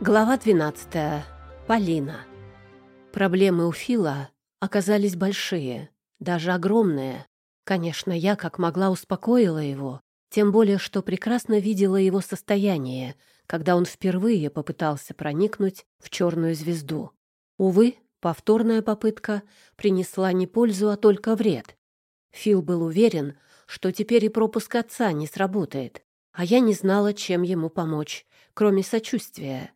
Глава 12. Полина. Проблемы у Фила оказались большие, даже огромные. Конечно, я как могла успокоила его, тем более что прекрасно видела его состояние, когда он впервые попытался проникнуть в черную звезду. Увы, повторная попытка принесла не пользу, а только вред. Фил был уверен, что теперь и пропуск отца не сработает, а я не знала, чем ему помочь, кроме сочувствия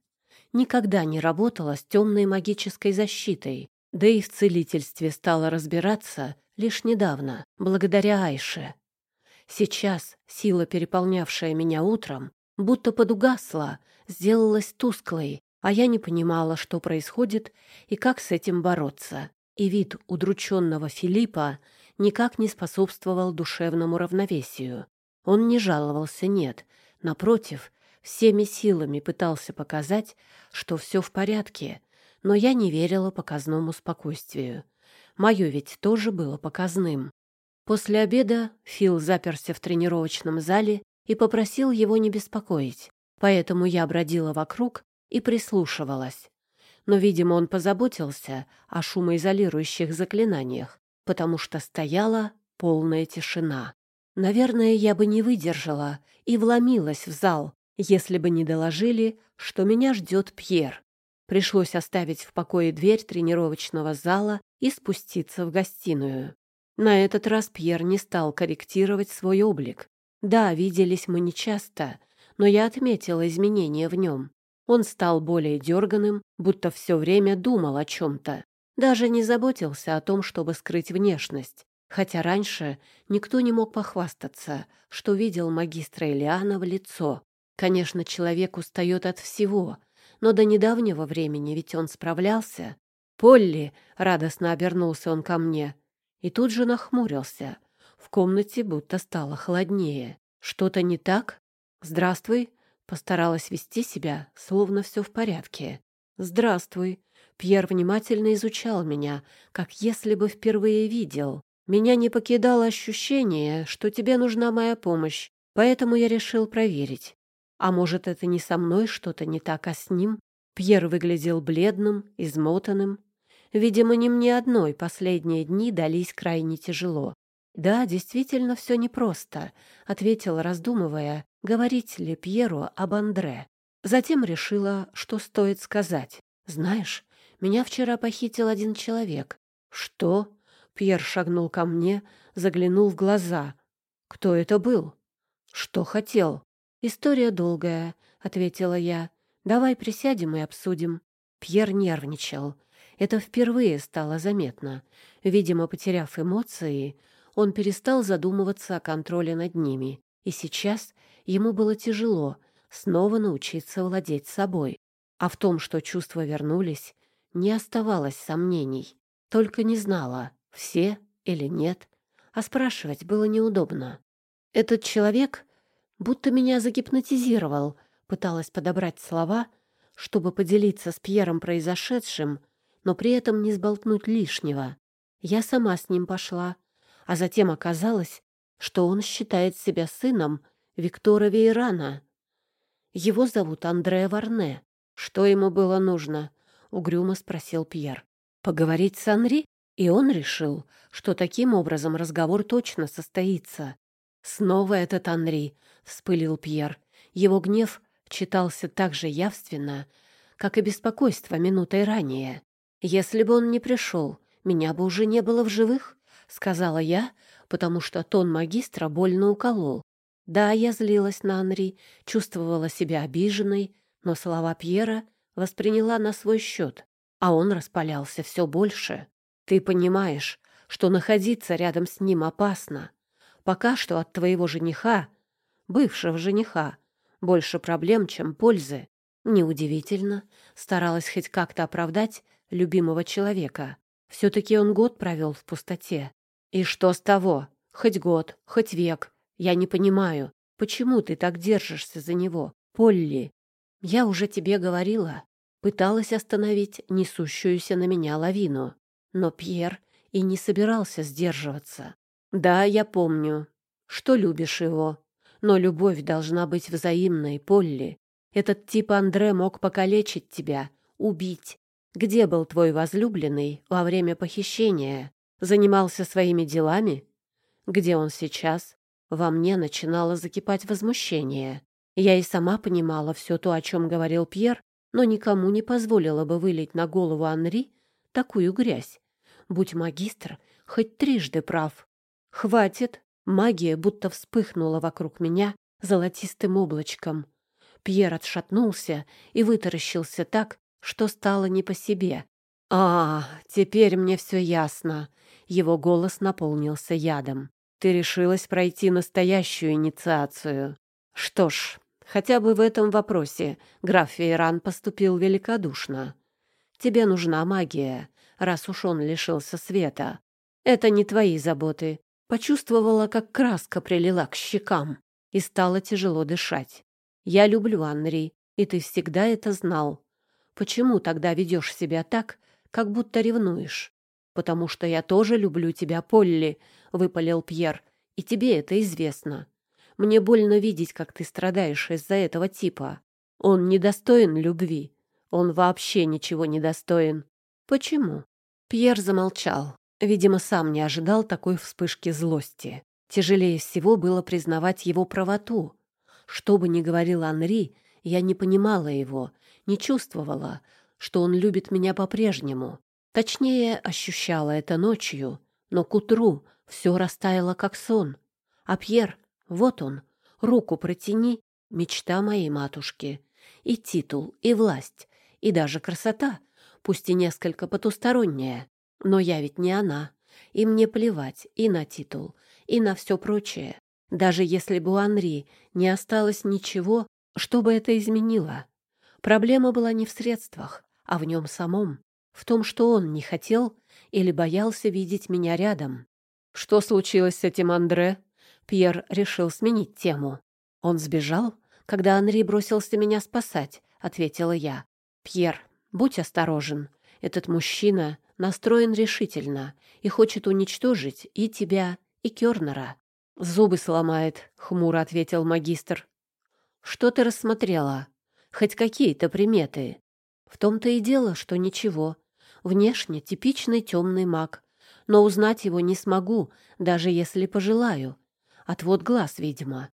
никогда не работала с темной магической защитой, да и в целительстве стала разбираться лишь недавно, благодаря Айше. Сейчас сила, переполнявшая меня утром, будто подугасла, сделалась тусклой, а я не понимала, что происходит и как с этим бороться. И вид удрученного Филиппа никак не способствовал душевному равновесию. Он не жаловался, нет, напротив, всеми силами пытался показать, что все в порядке, но я не верила показному спокойствию. Мое ведь тоже было показным. После обеда Фил заперся в тренировочном зале и попросил его не беспокоить, поэтому я бродила вокруг и прислушивалась. Но, видимо, он позаботился о шумоизолирующих заклинаниях, потому что стояла полная тишина. Наверное, я бы не выдержала и вломилась в зал, если бы не доложили, что меня ждет Пьер. Пришлось оставить в покое дверь тренировочного зала и спуститься в гостиную. На этот раз Пьер не стал корректировать свой облик. Да, виделись мы нечасто, но я отметила изменения в нем. Он стал более дерганым, будто все время думал о чем-то. Даже не заботился о том, чтобы скрыть внешность. Хотя раньше никто не мог похвастаться, что видел магистра Элиана в лицо. Конечно, человек устает от всего, но до недавнего времени ведь он справлялся. «Полли!» — радостно обернулся он ко мне. И тут же нахмурился. В комнате будто стало холоднее. «Что-то не так?» «Здравствуй!» — постаралась вести себя, словно все в порядке. «Здравствуй!» Пьер внимательно изучал меня, как если бы впервые видел. Меня не покидало ощущение, что тебе нужна моя помощь, поэтому я решил проверить. А может, это не со мной что-то не так, а с ним? Пьер выглядел бледным, измотанным. Видимо, не мне одной последние дни дались крайне тяжело. «Да, действительно, все непросто», — ответила, раздумывая, говорить ли Пьеру об Андре. Затем решила, что стоит сказать. «Знаешь, меня вчера похитил один человек». «Что?» — Пьер шагнул ко мне, заглянул в глаза. «Кто это был?» «Что хотел?» «История долгая», — ответила я. «Давай присядем и обсудим». Пьер нервничал. Это впервые стало заметно. Видимо, потеряв эмоции, он перестал задумываться о контроле над ними. И сейчас ему было тяжело снова научиться владеть собой. А в том, что чувства вернулись, не оставалось сомнений. Только не знала, все или нет. А спрашивать было неудобно. Этот человек будто меня загипнотизировал, пыталась подобрать слова, чтобы поделиться с Пьером произошедшим, но при этом не сболтнуть лишнего. Я сама с ним пошла, а затем оказалось, что он считает себя сыном Виктора Вейрана. Его зовут Андре Варне. Что ему было нужно? угрюмо спросил Пьер. Поговорить с Анри? И он решил, что таким образом разговор точно состоится. Снова этот Анри, — вспылил Пьер. Его гнев читался так же явственно, как и беспокойство минутой ранее. «Если бы он не пришел, меня бы уже не было в живых», — сказала я, потому что тон магистра больно уколол. Да, я злилась на Анри, чувствовала себя обиженной, но слова Пьера восприняла на свой счет, а он распалялся все больше. «Ты понимаешь, что находиться рядом с ним опасно. Пока что от твоего жениха бывшего жениха. Больше проблем, чем пользы. Неудивительно. Старалась хоть как-то оправдать любимого человека. Все-таки он год провел в пустоте. И что с того? Хоть год, хоть век. Я не понимаю, почему ты так держишься за него, Полли? Я уже тебе говорила. Пыталась остановить несущуюся на меня лавину. Но Пьер и не собирался сдерживаться. Да, я помню, что любишь его, но любовь должна быть взаимной, Полли. Этот тип Андре мог покалечить тебя, убить. Где был твой возлюбленный во время похищения? Занимался своими делами? Где он сейчас? Во мне начинало закипать возмущение. Я и сама понимала все то, о чем говорил Пьер, но никому не позволила бы вылить на голову Анри такую грязь. Будь магистр хоть трижды прав. Хватит. Магия будто вспыхнула вокруг меня золотистым облачком. Пьер отшатнулся и вытаращился так, что стало не по себе. «А, теперь мне все ясно». Его голос наполнился ядом. «Ты решилась пройти настоящую инициацию. Что ж, хотя бы в этом вопросе граф Фейран поступил великодушно. Тебе нужна магия, раз уж он лишился света. Это не твои заботы. Почувствовала, как краска прилила к щекам, и стало тяжело дышать. Я люблю Анри, и ты всегда это знал. Почему тогда ведешь себя так, как будто ревнуешь? Потому что я тоже люблю тебя, Полли, выпалил Пьер, и тебе это известно. Мне больно видеть, как ты страдаешь из-за этого типа. Он недостоин любви. Он вообще ничего не достоин. Почему? Пьер замолчал. Видимо, сам не ожидал такой вспышки злости. Тяжелее всего было признавать его правоту. Что бы ни говорил Анри, я не понимала его, не чувствовала, что он любит меня по-прежнему. Точнее, ощущала это ночью, но к утру все растаяло, как сон. А Пьер, вот он, руку протяни, мечта моей матушки. И титул, и власть, и даже красота, пусть и несколько потусторонняя. Но я ведь не она, и мне плевать и на титул, и на все прочее. Даже если бы у Анри не осталось ничего, что бы это изменило. Проблема была не в средствах, а в нем самом, в том, что он не хотел или боялся видеть меня рядом. Что случилось с этим Андре? Пьер решил сменить тему. Он сбежал, когда Анри бросился меня спасать, ответила я. Пьер, будь осторожен. Этот мужчина настроен решительно и хочет уничтожить и тебя, и Кёрнера. Зубы сломает, хмуро ответил магистр. Что ты рассмотрела? Хоть какие-то приметы? В том-то и дело, что ничего. Внешне типичный темный маг, но узнать его не смогу, даже если пожелаю. Отвод глаз, видимо.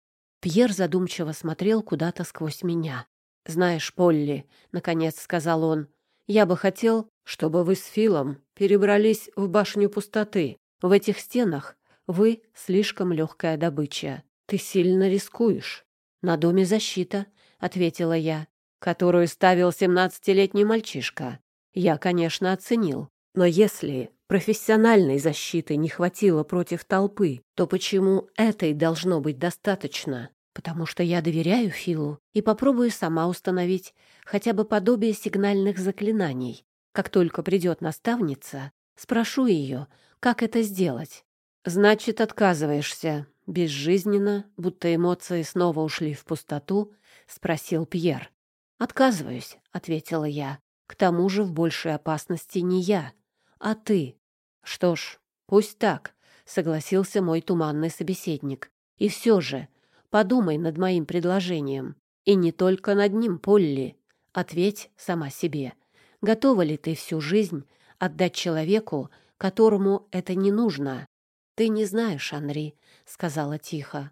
Пьер задумчиво смотрел куда-то сквозь меня. «Знаешь, Полли», — наконец сказал он, — «я бы хотел, чтобы вы с Филом перебрались в башню пустоты. В этих стенах вы слишком легкая добыча. Ты сильно рискуешь. На доме защита, ответила я, которую ставил семнадцатилетний мальчишка. Я, конечно, оценил. Но если профессиональной защиты не хватило против толпы, то почему этой должно быть достаточно? Потому что я доверяю Филу и попробую сама установить хотя бы подобие сигнальных заклинаний. Как только придет наставница, спрошу ее, как это сделать. «Значит, отказываешься?» Безжизненно, будто эмоции снова ушли в пустоту, спросил Пьер. «Отказываюсь», — ответила я. «К тому же в большей опасности не я, а ты». «Что ж, пусть так», — согласился мой туманный собеседник. «И все же, подумай над моим предложением. И не только над ним, Полли. Ответь сама себе. Готова ли ты всю жизнь отдать человеку, которому это не нужно?» «Ты не знаешь, Анри», — сказала тихо.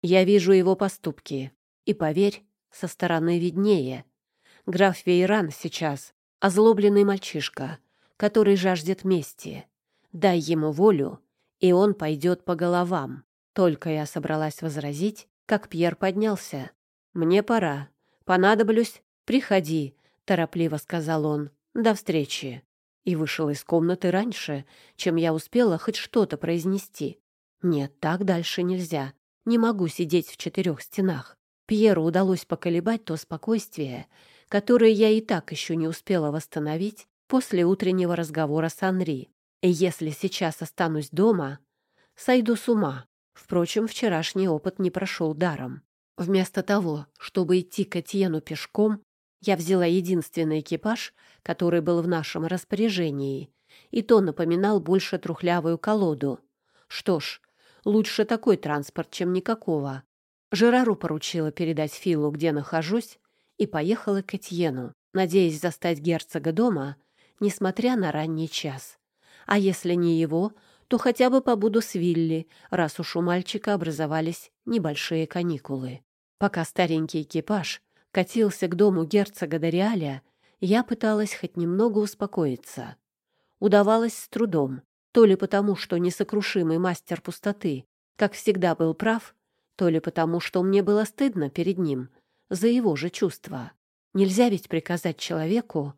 «Я вижу его поступки. И, поверь, со стороны виднее. Граф Вейран сейчас озлобленный мальчишка, который жаждет мести. Дай ему волю, и он пойдет по головам». Только я собралась возразить, как Пьер поднялся. «Мне пора. Понадоблюсь. Приходи торопливо сказал он. До встречи. И вышел из комнаты раньше, чем я успела хоть что-то произнести. Нет, так дальше нельзя. Не могу сидеть в четырех стенах. Пьеру удалось поколебать то спокойствие, которое я и так еще не успела восстановить после утреннего разговора с Анри. И если сейчас останусь дома, сойду с ума. Впрочем, вчерашний опыт не прошел даром. Вместо того, чтобы идти к Этьену пешком, я взяла единственный экипаж, который был в нашем распоряжении, и то напоминал больше трухлявую колоду. Что ж, лучше такой транспорт, чем никакого. Жерару поручила передать Филу, где нахожусь, и поехала к Этьену, надеясь застать герцога дома, несмотря на ранний час. А если не его, то хотя бы побуду с Вилли, раз уж у мальчика образовались небольшие каникулы. Пока старенький экипаж катился к дому герцога Дориаля, я пыталась хоть немного успокоиться. Удавалось с трудом, то ли потому, что несокрушимый мастер пустоты, как всегда, был прав, то ли потому, что мне было стыдно перед ним за его же чувства. Нельзя ведь приказать человеку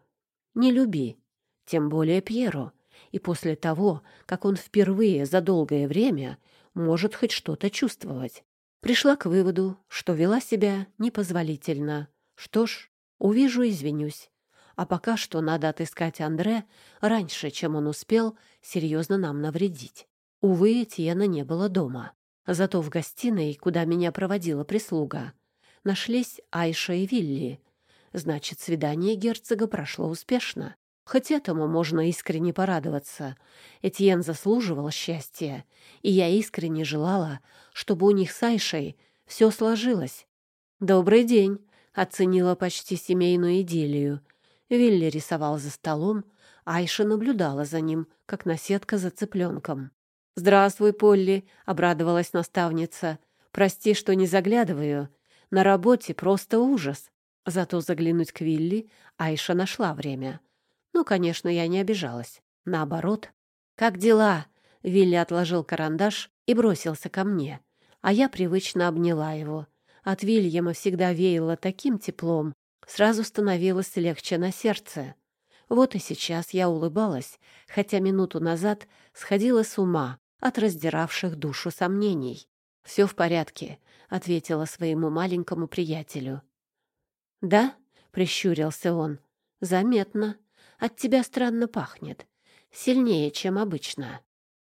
«не люби», тем более Пьеру, и после того, как он впервые за долгое время может хоть что-то чувствовать. Пришла к выводу, что вела себя непозволительно. Что ж, увижу, извинюсь. А пока что надо отыскать Андре раньше, чем он успел серьезно нам навредить. Увы, Этьена не было дома. Зато в гостиной, куда меня проводила прислуга, нашлись Айша и Вилли. Значит, свидание герцога прошло успешно. Хоть этому можно искренне порадоваться. Этьен заслуживал счастья, и я искренне желала, чтобы у них с Айшей все сложилось. «Добрый день», — оценила почти семейную идиллию. Вилли рисовал за столом, Айша наблюдала за ним, как наседка за цыпленком. «Здравствуй, Полли», — обрадовалась наставница. «Прости, что не заглядываю. На работе просто ужас». Зато заглянуть к Вилли Айша нашла время. Ну, конечно, я не обижалась. Наоборот. «Как дела?» Вилли отложил карандаш и бросился ко мне, а я привычно обняла его. От Вильяма всегда веяло таким теплом, сразу становилось легче на сердце. Вот и сейчас я улыбалась, хотя минуту назад сходила с ума от раздиравших душу сомнений. «Все в порядке», — ответила своему маленькому приятелю. «Да?» — прищурился он. «Заметно. От тебя странно пахнет. Сильнее, чем обычно».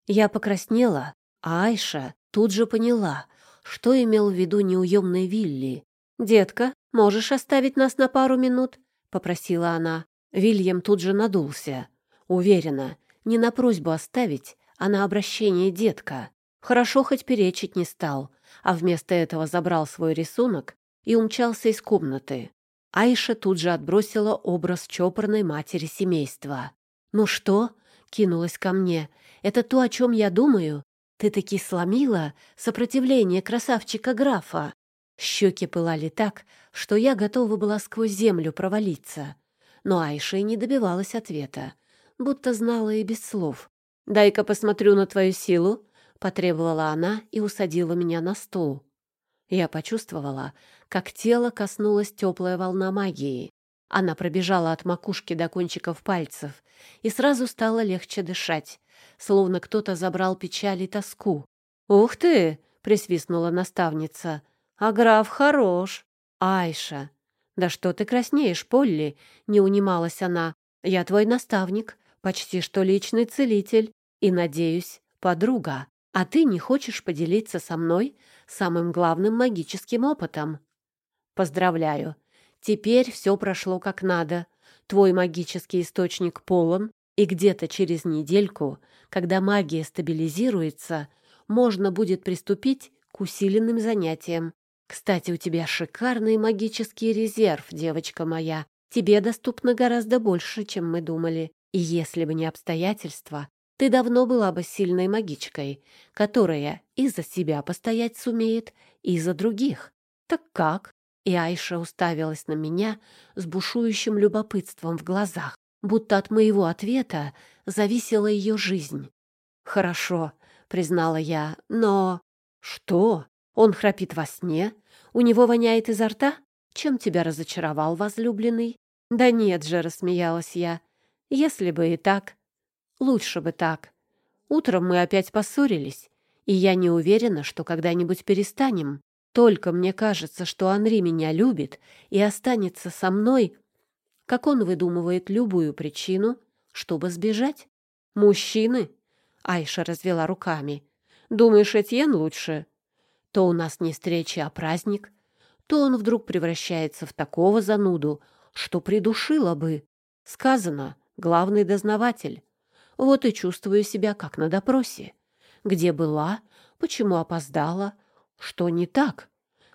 Я покраснела, а Айша тут же поняла, что имел в виду неуемный Вилли. «Детка, можешь оставить нас на пару минут?» — попросила она. Вильям тут же надулся. Уверена, не на просьбу оставить, а на обращение детка. Хорошо хоть перечить не стал, а вместо этого забрал свой рисунок и умчался из комнаты. Айша тут же отбросила образ чопорной матери семейства. «Ну что?» — кинулась ко мне. «Это то, о чем я думаю? Ты таки сломила сопротивление красавчика графа». Щеки пылали так, что я готова была сквозь землю провалиться. Но Айша и не добивалась ответа, будто знала и без слов. «Дай-ка посмотрю на твою силу», — потребовала она и усадила меня на стул. Я почувствовала, как тело коснулась теплая волна магии. Она пробежала от макушки до кончиков пальцев, и сразу стало легче дышать, словно кто-то забрал печаль и тоску. «Ух ты!» — присвистнула наставница. «А граф хорош!» «Айша!» «Да что ты краснеешь, Полли?» — не унималась она. «Я твой наставник, почти что личный целитель и, надеюсь, подруга. А ты не хочешь поделиться со мной самым главным магическим опытом? Поздравляю. Теперь все прошло как надо. Твой магический источник полон, и где-то через недельку, когда магия стабилизируется, можно будет приступить к усиленным занятиям. Кстати, у тебя шикарный магический резерв, девочка моя. Тебе доступно гораздо больше, чем мы думали. И если бы не обстоятельства, ты давно была бы сильной магичкой, которая и за себя постоять сумеет, и за других. Так как? И Айша уставилась на меня с бушующим любопытством в глазах, будто от моего ответа зависела ее жизнь. «Хорошо», — признала я, — «но...» «Что? Он храпит во сне? У него воняет изо рта? Чем тебя разочаровал возлюбленный?» «Да нет же», — рассмеялась я, — «если бы и так, Лучше бы так. Утром мы опять поссорились, и я не уверена, что когда-нибудь перестанем. Только мне кажется, что Анри меня любит и останется со мной, как он выдумывает любую причину, чтобы сбежать. Мужчины? Айша развела руками. Думаешь, Этьен лучше? То у нас не встреча, а праздник, то он вдруг превращается в такого зануду, что придушила бы. Сказано, главный дознаватель. Вот и чувствую себя как на допросе. Где была, почему опоздала, что не так.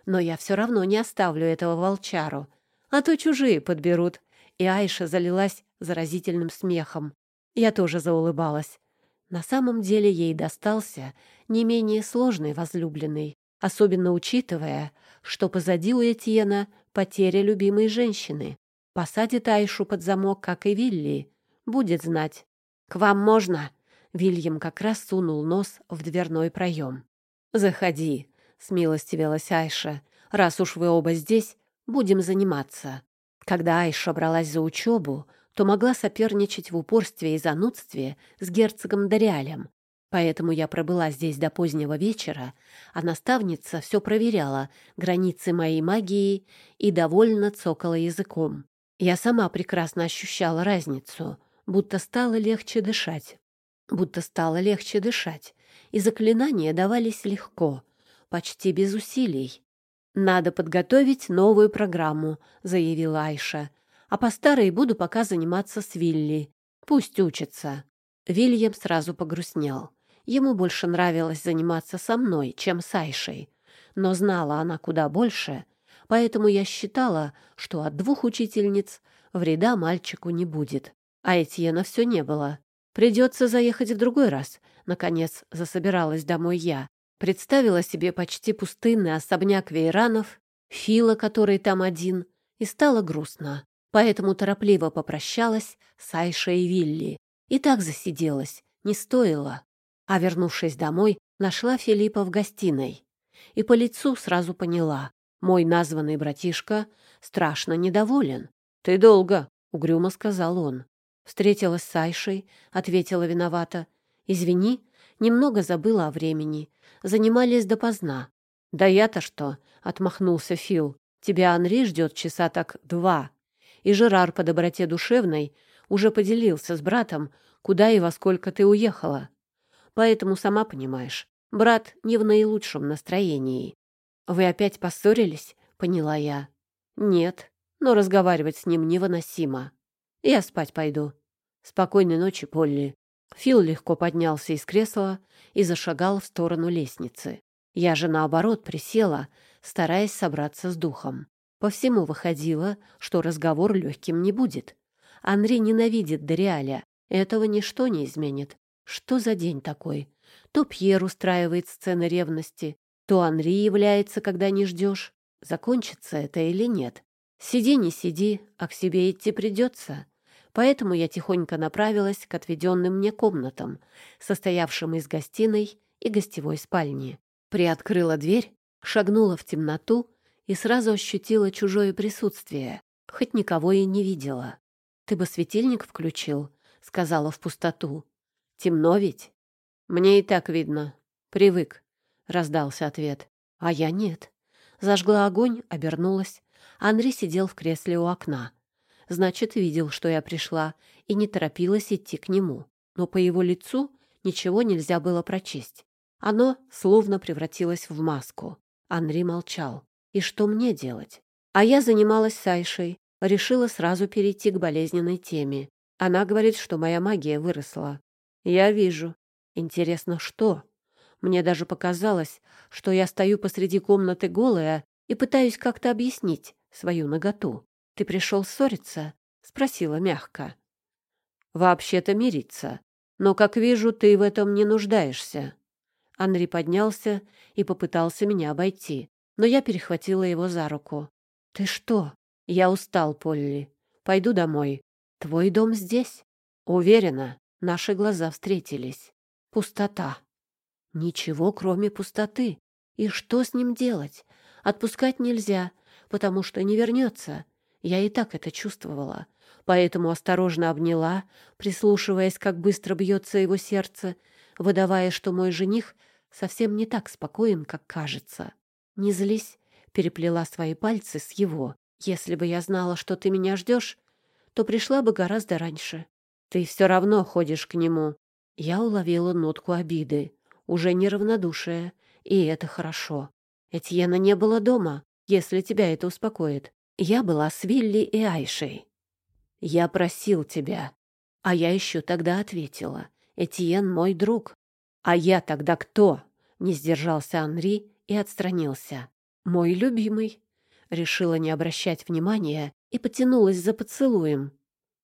Но я все равно не оставлю этого волчару. а то чужие подберут». И Айша залилась заразительным смехом. Я тоже заулыбалась. На самом деле ей достался не менее сложный возлюбленный, особенно учитывая, что позади у Этьена потеря любимой женщины. Посадит Айшу под замок, как и Вилли. Будет знать. «К вам можно?» Вильям как раз сунул нос в дверной проем. «Заходи», — смилостивилась Айша. «Раз уж вы оба здесь, будем заниматься». Когда Айша бралась за учебу, то могла соперничать в упорстве и занудстве с герцогом Дориалем. Поэтому я пробыла здесь до позднего вечера, а наставница все проверяла границы моей магии и довольно цокала языком. Я сама прекрасно ощущала разницу, будто стало легче дышать будто стало легче дышать, и заклинания давались легко, почти без усилий. «Надо подготовить новую программу», — заявила Айша. «А по старой буду пока заниматься с Вилли. Пусть учится». Вильям сразу погрустнел. Ему больше нравилось заниматься со мной, чем с Айшей. Но знала она куда больше, поэтому я считала, что от двух учительниц вреда мальчику не будет. А Этьена все не было. Придется заехать в другой раз. Наконец засобиралась домой я. Представила себе почти пустынный особняк Вейранов, Фила, который там один, и стало грустно. Поэтому торопливо попрощалась с Айшей и Вилли. И так засиделась, не стоило. А вернувшись домой, нашла Филиппа в гостиной. И по лицу сразу поняла. Мой названный братишка страшно недоволен. «Ты долго», — угрюмо сказал он. Встретилась с Айшей, ответила виновата. Извини, немного забыла о времени. Занимались допоздна. Да я-то что? Отмахнулся Фил. Тебя Анри ждет часа так два. И Жерар по доброте душевной уже поделился с братом, куда и во сколько ты уехала. Поэтому, сама понимаешь, брат не в наилучшем настроении. Вы опять поссорились? Поняла я. Нет, но разговаривать с ним невыносимо. Я спать пойду. Спокойной ночи, Полли. Фил легко поднялся из кресла и зашагал в сторону лестницы. Я же, наоборот, присела, стараясь собраться с духом. По всему выходило, что разговор легким не будет. Анри ненавидит Дориаля. Этого ничто не изменит. Что за день такой? То Пьер устраивает сцены ревности, то Анри является, когда не ждешь. Закончится это или нет? Сиди, не сиди, а к себе идти придется. Поэтому я тихонько направилась к отведенным мне комнатам, состоявшим из гостиной и гостевой спальни. Приоткрыла дверь, шагнула в темноту и сразу ощутила чужое присутствие, хоть никого и не видела. «Ты бы светильник включил», — сказала в пустоту. «Темно ведь?» «Мне и так видно. Привык», — раздался ответ. «А я нет». Зажгла огонь, обернулась. Андрей сидел в кресле у окна значит, видел, что я пришла, и не торопилась идти к нему. Но по его лицу ничего нельзя было прочесть. Оно словно превратилось в маску. Анри молчал. И что мне делать? А я занималась Сайшей, решила сразу перейти к болезненной теме. Она говорит, что моя магия выросла. Я вижу. Интересно, что? Мне даже показалось, что я стою посреди комнаты голая и пытаюсь как-то объяснить свою наготу. «Ты пришел ссориться?» — спросила мягко. «Вообще-то мириться. Но, как вижу, ты в этом не нуждаешься». Анри поднялся и попытался меня обойти, но я перехватила его за руку. «Ты что?» «Я устал, Полли. Пойду домой. Твой дом здесь?» «Уверена». Наши глаза встретились. Пустота. Ничего, кроме пустоты. И что с ним делать? Отпускать нельзя, потому что не вернется. Я и так это чувствовала, поэтому осторожно обняла, прислушиваясь, как быстро бьется его сердце, выдавая, что мой жених совсем не так спокоен, как кажется. «Не злись», — переплела свои пальцы с его. «Если бы я знала, что ты меня ждешь, то пришла бы гораздо раньше. Ты все равно ходишь к нему». Я уловила нотку обиды, уже неравнодушие, и это хорошо. Этьена не было дома, если тебя это успокоит. Я была с Вилли и Айшей. Я просил тебя. А я еще тогда ответила. Этьен мой друг. А я тогда кто? Не сдержался Анри и отстранился. Мой любимый. Решила не обращать внимания и потянулась за поцелуем.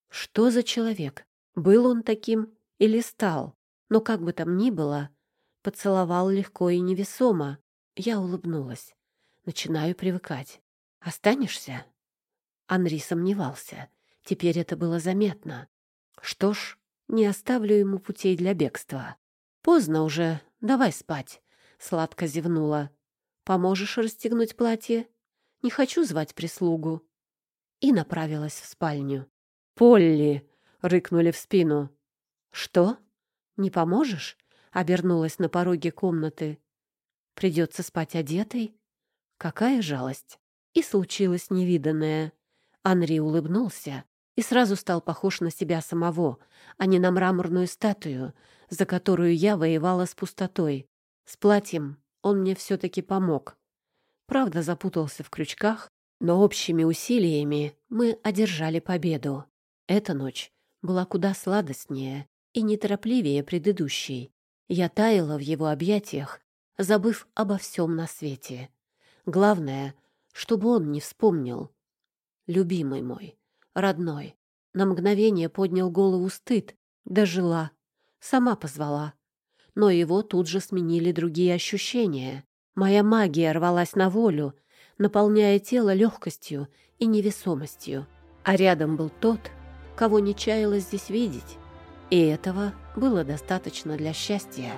Что за человек? Был он таким или стал? Но как бы там ни было, поцеловал легко и невесомо. Я улыбнулась. Начинаю привыкать. «Останешься?» Анри сомневался. Теперь это было заметно. Что ж, не оставлю ему путей для бегства. Поздно уже, давай спать. Сладко зевнула. Поможешь расстегнуть платье? Не хочу звать прислугу. И направилась в спальню. «Полли!» — рыкнули в спину. «Что? Не поможешь?» — обернулась на пороге комнаты. «Придется спать одетой? Какая жалость!» И случилось невиданное. Анри улыбнулся и сразу стал похож на себя самого, а не на мраморную статую, за которую я воевала с пустотой. С платьем он мне все-таки помог. Правда, запутался в крючках, но общими усилиями мы одержали победу. Эта ночь была куда сладостнее и неторопливее предыдущей. Я таяла в его объятиях, забыв обо всем на свете. Главное, чтобы он не вспомнил. Любимый мой, родной. На мгновение поднял голову стыд, дожила, сама позвала. Но его тут же сменили другие ощущения. Моя магия рвалась на волю, наполняя тело легкостью и невесомостью. А рядом был тот, кого не чаялось здесь видеть. И этого было достаточно для счастья.